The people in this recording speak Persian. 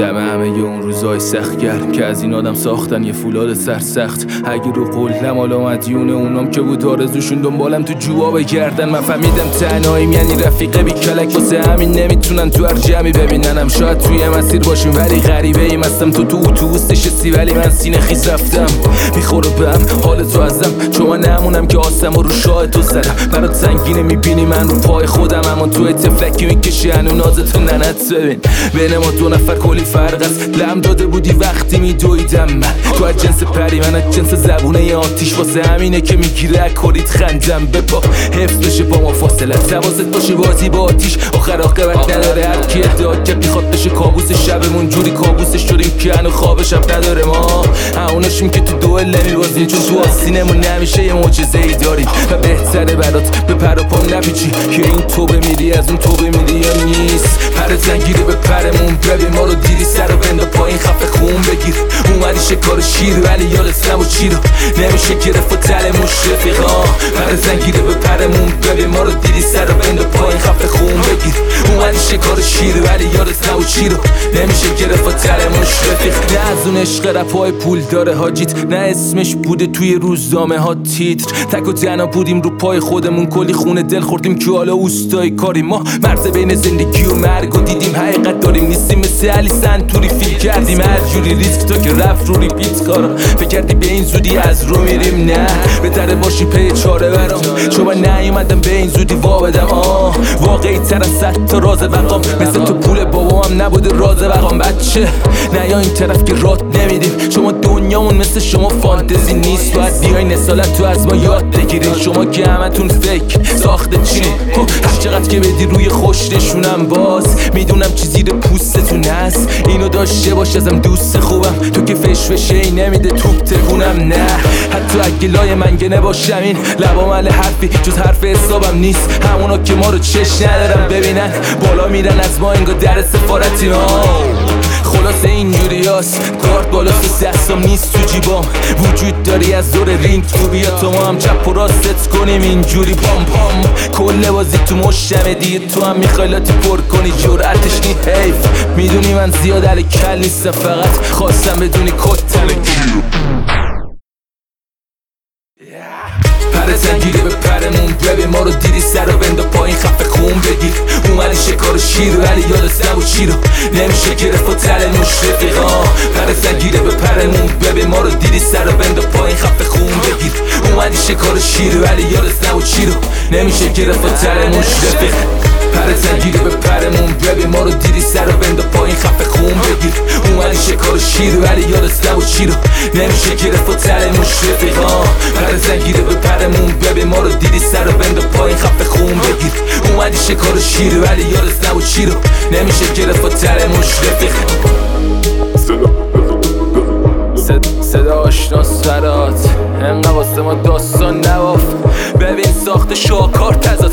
اون روزای سخت گرم که از این آدم ساختن یه فولاد سرسخت. اگه رو قلم حالا مدیون اونام که بود آرزوشون دنبالم تو جوا بگردن من فهمیدم تنهاییم یعنی رفیقه بی کلک واسه همین نمی‌تونن تو هر جمعی ببیننم. شاید توی مسیر باشیم ولی غریبه ایم هستم تو تو اتوبوس نشستی ولی من سینه خیز رفتم. می‌خوره بهم حال تو ازم آسم و رو شاه تو زدم برات سنگینه می‌بینی من رو پای خودم. اما تو تفلکی می‌کشی هنو نازتو ننت ببین. بین ما دو نفر کلی فرق است. لم داده بودی وقتی میدویدم من. تو از جنس پری من از جنس زبونه آتیش. واسه همینه که می‌گیره کلیت خندم. بپا حفظ بشه با ما فاصله حواست باشه بازی با آتیش. آخر عاقبت نداره هر کی ادعا که می‌خواد بشه کابوس شبمون جوری کابوسش شدیم که هنو خواب شب نداره ما. هموناشیم که تو دوئل نمیبازیم چون تو آسینمون نمیشه یه معجزه ای داریم و بهتره برات به پر و پام نپیچی. که این توبه میری از اون توبه میری یا نیست؟ پر زنگیری به پرمون ببین ما رو دیدی سر و بنده پایین خفه خون بگیر. اومدی شکار شیر ولی یادت نبود چی رو؟ نمیشه گرفت و تلمون رفیقا. پر زنگیری به پرمون ببین ما رو دیدی سر و بنده پایین خفه خون بگیر. اومدی شکار شیر ولی یادت نبود چی رو. نمیشه گرفت و رفیق. نه از اون عشق رپای پول داره حاجیت. نه اسمش بوده توی روزنامه ها تیتر. تک و تنها بودیم رو پای خودمون. کلی خونه دل خوردیم که حالا اوستای کاری ما مرز بین زندگی و مرگ و دیدیم. حقیقت داریم نیستیم. مثل علی سنتوری فیل کردیم. هر جوری ریسک تا که رفت رو ریپیت کارا. فکر کردی به این زودی از رو میریم. نه. بهتره باشی پی چاره برام. من نیومدم به این زودی وا بدم آه. واقعی تر از صد تا راز بقام مثل تو پول بابام نبوده راز بقام بچه نه یا این طرف که رات نمیدیم. شما دنیامون مثل شما فانتزی نیست. باید بیای نسالت تو از ما یاد بگیرین. شما که همتون فکر ساخته چی؟ هر چقدر که بدی روی خوش نشونم باز. می‌دونم چی زیر پوستتون هست. اینو داشته باش ازم دوست خوبم. تو که فش فشه نمیده توپ تکونم نه. حتی اگه لای منگه نباشم این لبا مل حرفی جز حرف حسابم نیست. همونا که ما رو چش ندارم ببینن. بالا میرن از ما انگار در سفارتی ها. خلاصه اینجوری هست کارت بالا تو دستم نیست تو جیبام. وجود داری از دور رینگ تو بیا تو هم چپ و راست کنیم اینجوری. پام پام کل بازی تو مشتمه دیگه. تو هم می‌خوای لاتی پر کنی. جرعتش نی حیف. می‌دونی من زیاد علی کل نیستم. فقط خواستم بدونی کتم. پر زنگیری به پرمون. ببین ما رو دیدی سر و خون بگیر اومدی شکار شیر ولی یادت نبود چی رو نمیشه گرفت و نوش رفیقا. پر زنگیری به پرمون. ببین ما رو دیدی سر و بنده پایین خفه خون بگیر. اومدی شکار شیر ولی یادت نبود چی رو نمیشه گرفت و تل نوش رفیق. پر زنگیری به پرمون. ببین ما رو دیدی سر و بنده پایین خفه خون بگیر. اومدی شکار شیر ولی یادت نبود چی رو نمیشه گرفت و نوش رفیقا. پر زنگیری به پرمون. ببین ما رو دیدی سر و بنده پایین خفه خون بگیر. اومدی شکار شیر ولی یادت نبود چی رو. نمیشه گرفت و تل نوش رفیق صد- صدا آشنا سرات. انقدر واسه ما داستان نواف ببین ساخت شاکار تزاد.